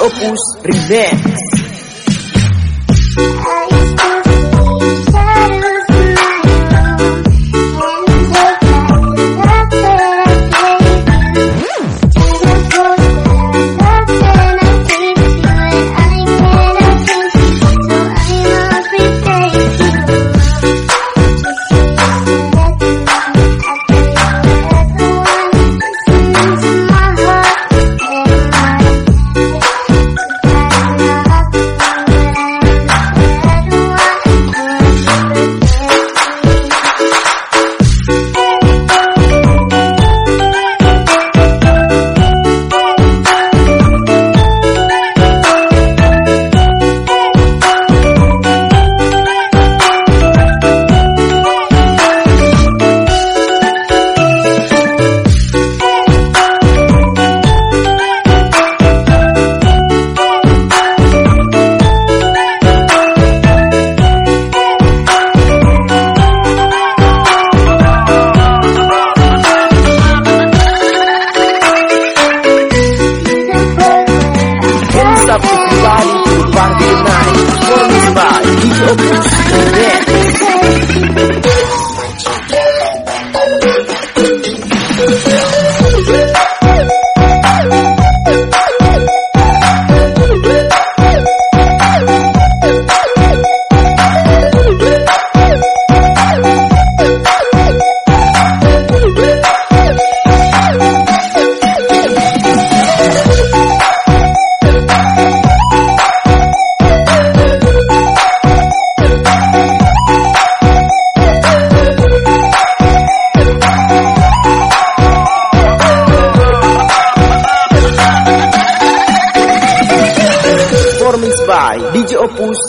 Opus Remix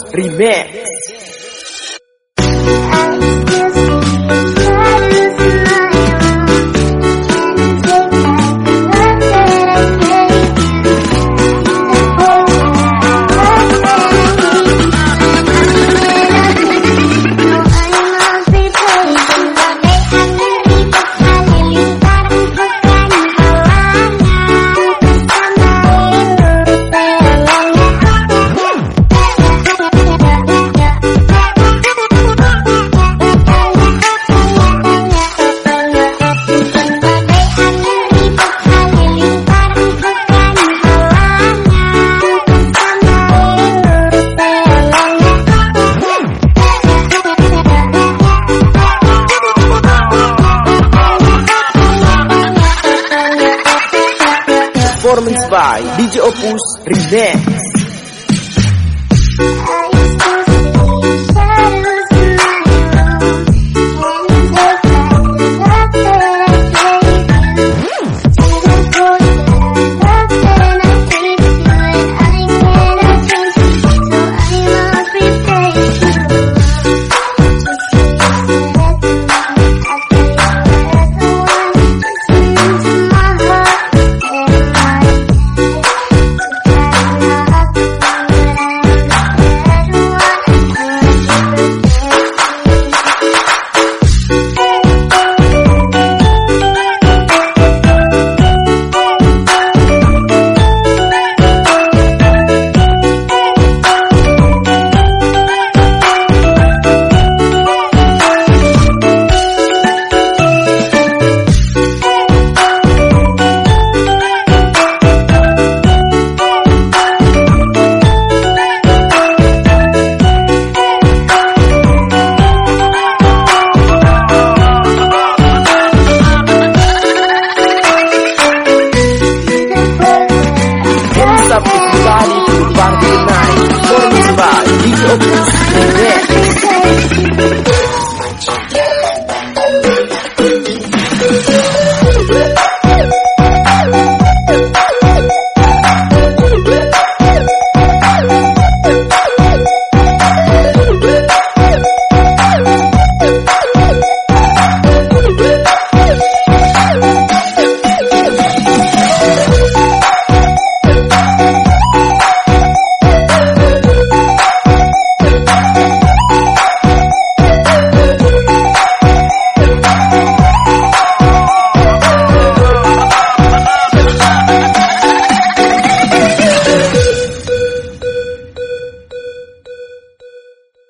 Remix by DJ Opus Remix